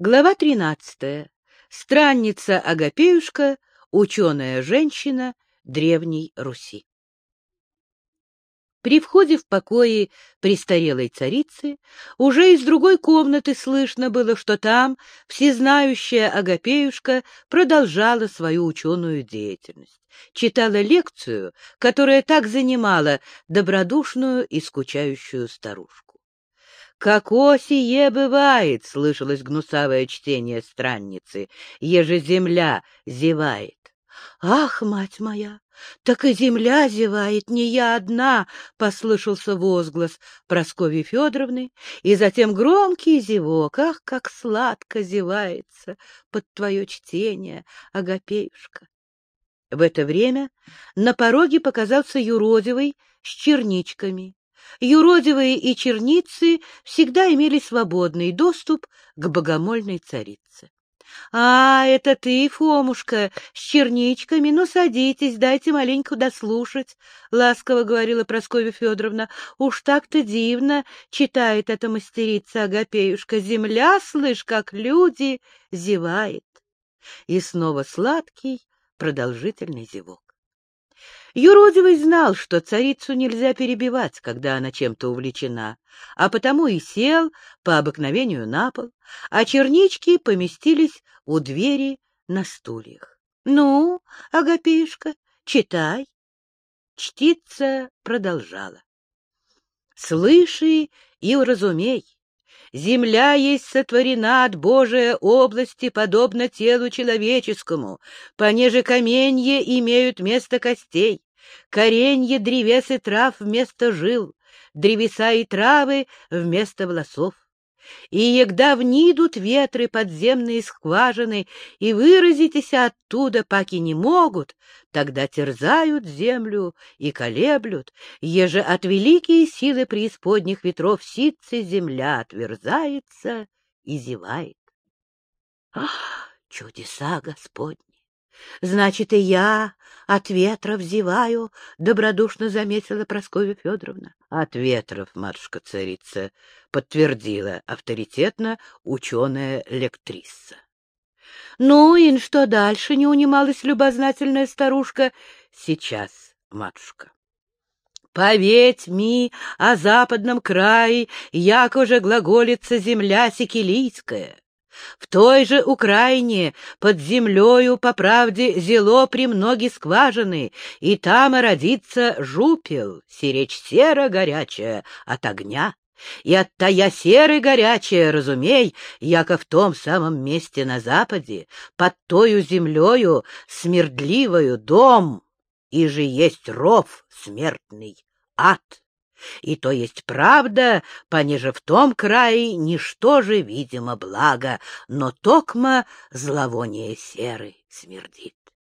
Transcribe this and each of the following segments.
Глава 13. Странница Агапеюшка, ученая женщина Древней Руси. При входе в покои престарелой царицы уже из другой комнаты слышно было, что там всезнающая Агапеюшка продолжала свою ученую деятельность, читала лекцию, которая так занимала добродушную и скучающую старушку. «Как осие бывает!» — слышалось гнусавое чтение странницы. «Еже земля зевает!» «Ах, мать моя! Так и земля зевает, не я одна!» — послышался возглас Прасковьи Федоровны, и затем громкий зевок. «Ах, как сладко зевается под твое чтение, Агапеюшка!» В это время на пороге показался юродивый с черничками. Юродивые и черницы всегда имели свободный доступ к богомольной царице. — А, это ты, Фомушка, с черничками? Ну, садитесь, дайте маленько дослушать, — ласково говорила Прасковья Федоровна. — Уж так-то дивно читает эта мастерица Агапеюшка. Земля, слышь, как люди, зевает. И снова сладкий, продолжительный зевок. Юродивый знал, что царицу нельзя перебивать, когда она чем-то увлечена, а потому и сел по обыкновению на пол, а чернички поместились у двери на стульях. — Ну, Агапишка, читай. Чтица продолжала. — Слыши и уразумей, Земля есть сотворена от Божия области, подобно телу человеческому, понеже каменье имеют место костей, коренье древес и трав вместо жил, древеса и травы вместо волосов. И егда внидут ветры подземные скважины, и выразитесь оттуда, паки не могут, тогда терзают землю и колеблют, еже от великие силы преисподних ветров ситцы земля отверзается и зевает. Ах, чудеса Господни! Значит, и я от ветра взеваю, — добродушно заметила Прасковья Федоровна. — От ветров, матушка-царица, — подтвердила авторитетно ученая лектриса. — Ну, и что дальше? — не унималась любознательная старушка. — Сейчас, матушка. Поветь ми о западном крае, як уже глаголится земля сикилийская. В той же Украине под землею, по правде, зело премноги скважины, и там родится жупел, сиречь сера горячая от огня. И от тая серы горячая, разумей, яко в том самом месте на западе, под тою землею, смердливою дом, и же есть ров смертный, ад. И то есть правда, понеже в том крае ничто же, видимо, благо, но токма зловоние серы смердит.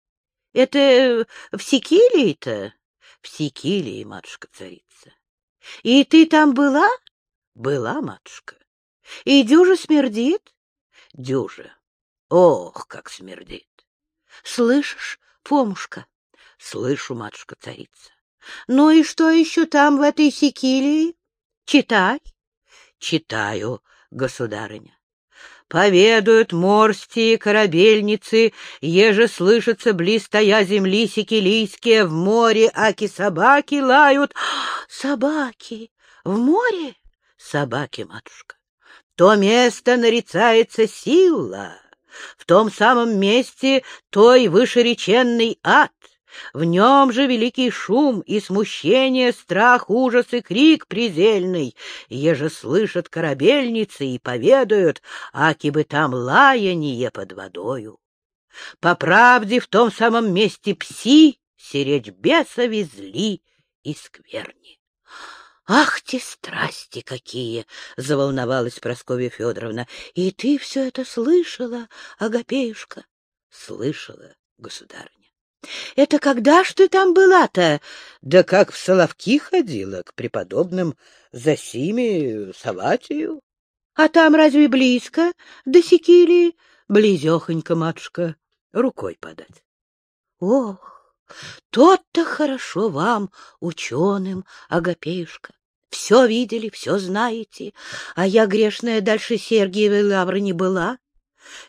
— Это в Сикилии-то? — В Сикилии, матушка-царица. — И ты там была? — Была, матушка. — И дюжа смердит? — Дюжа. Ох, как смердит! — Слышишь, Фомушка? — Слышу, матушка-царица. Ну и что еще там в этой секилии? Читай. Читаю, государыня. Поведают морсти и корабельницы, еже слышатся близ земли секилийские, в море аки собаки лают. Собаки! В море? Собаки, матушка. То место нарицается сила. В том самом месте той вышереченный ад. В нем же великий шум и смущение, страх, ужас и крик презельный, еже слышат корабельницы и поведают, аки бы там лаяние под водою. По правде в том самом месте пси серечь беса везли и скверни. «Ах ты, страсти какие!» — заволновалась Прасковья Федоровна. «И ты все это слышала, Агапеюшка?» «Слышала, государь. Это когда ж ты там была-то? Да как в Соловки ходила, к преподобным Засиме Саватию. А там разве близко до Секилии? Близехонько, матушка, рукой подать. Ох, тот-то хорошо вам, ученым, Агапеюшка. Все видели, все знаете, а я, грешная, дальше Сергиевой лавры не была.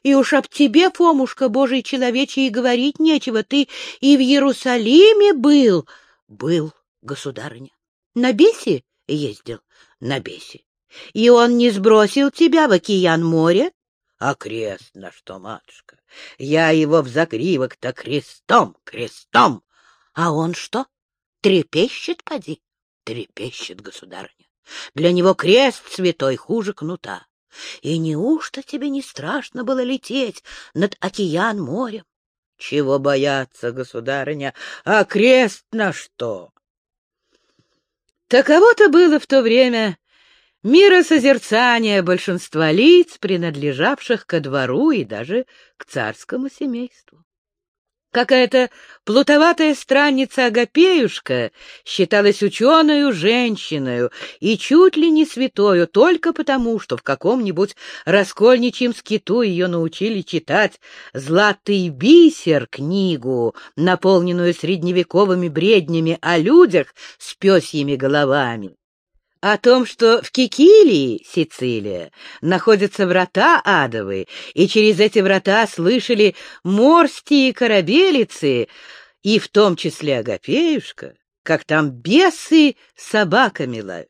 И уж об тебе, Фомушка, божий человече, и говорить нечего. Ты и в Иерусалиме был? Был, государыня. На бесе ездил? На бесе. И он не сбросил тебя в океан море? А крест на что, матушка? Я его в закривок-то крестом, крестом. А он что? Трепещет, поди? Трепещет, государыня. Для него крест святой хуже кнута. И неужто тебе не страшно было лететь над океан морем? Чего бояться, государыня, а крест на что? Таково-то было в то время миросозерцание большинства лиц, принадлежавших ко двору и даже к царскому семейству. Какая-то плутоватая странница Агапеюшка считалась ученую женщиной и чуть ли не святою только потому, что в каком-нибудь раскольничьем скиту ее научили читать «Златый бисер» книгу, наполненную средневековыми бреднями о людях с пёсьими головами о том, что в Кикилии, Сицилия, находятся врата адовые, и через эти врата слышали морсти и корабелицы, и в том числе Агапеюшка, как там бесы собаками лают.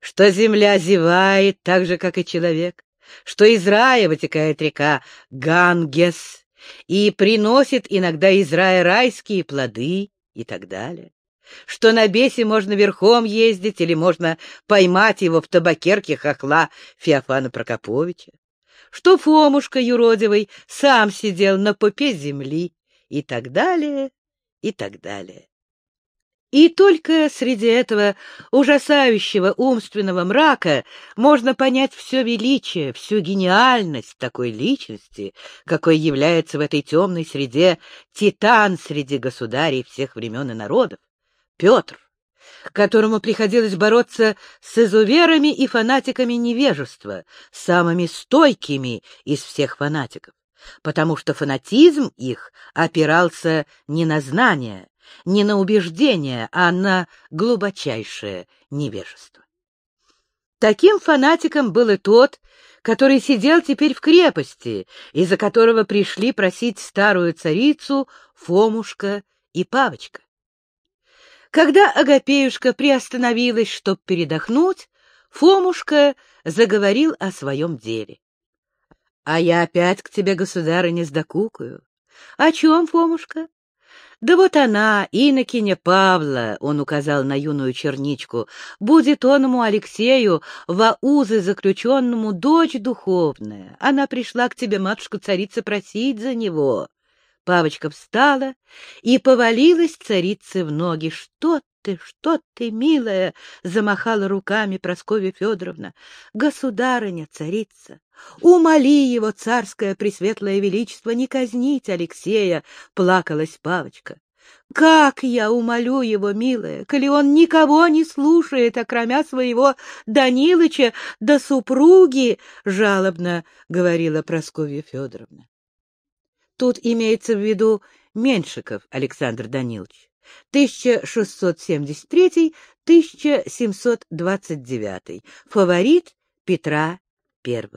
Что земля зевает так же, как и человек, что из рая вытекает река Гангес и приносит иногда из рая райские плоды и так далее что на бесе можно верхом ездить или можно поймать его в табакерке хохла Феофана Прокоповича, что Фомушка юродивый сам сидел на попе земли и так далее, и так далее. И только среди этого ужасающего умственного мрака можно понять все величие, всю гениальность такой личности, какой является в этой темной среде титан среди государей всех времен и народов, Петр, которому приходилось бороться с изуверами и фанатиками невежества, самыми стойкими из всех фанатиков, потому что фанатизм их опирался не на знания, не на убеждения, а на глубочайшее невежество. Таким фанатиком был и тот, который сидел теперь в крепости, из-за которого пришли просить старую царицу Фомушка и Павочка. Когда Агапеюшка приостановилась, чтоб передохнуть, Фомушка заговорил о своем деле. — А я опять к тебе, государыня, сдокукаю. — О чем, Фомушка? — Да вот она, инокиня Павла, — он указал на юную черничку, — будет оному Алексею во узы заключенному дочь духовная. Она пришла к тебе, матушка-царица, просить за него. Павочка встала и повалилась царице в ноги. — Что ты, что ты, милая? — замахала руками Прасковья Федоровна. — Государыня, царица, умоли его, царское пресветлое величество, не казнить Алексея! — плакалась Павочка. — Как я умолю его, милая, коли он никого не слушает, окромя своего Данилыча до супруги! — жалобно говорила Прасковья Федоровна. Тут имеется в виду Меншиков Александр Данилович, 1673-1729, фаворит Петра I.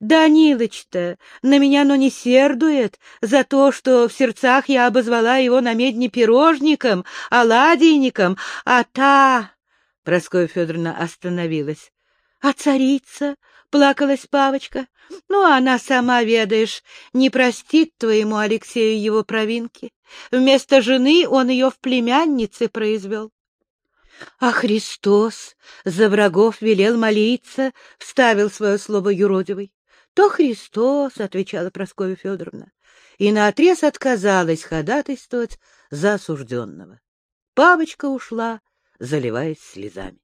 Данилыч-то на меня, но не сердует за то, что в сердцах я обозвала его на медне пирожником, оладейником, а та... Проскоя Федоровна остановилась. — А царица? — плакалась Павочка. — Ну, она сама, ведаешь, не простит твоему Алексею его провинки. Вместо жены он ее в племяннице произвел. — А Христос за врагов велел молиться, — вставил свое слово юродивый. — То Христос, — отвечала Прасковья Федоровна, и наотрез отказалась ходатайствовать за осужденного. Павочка ушла, заливаясь слезами.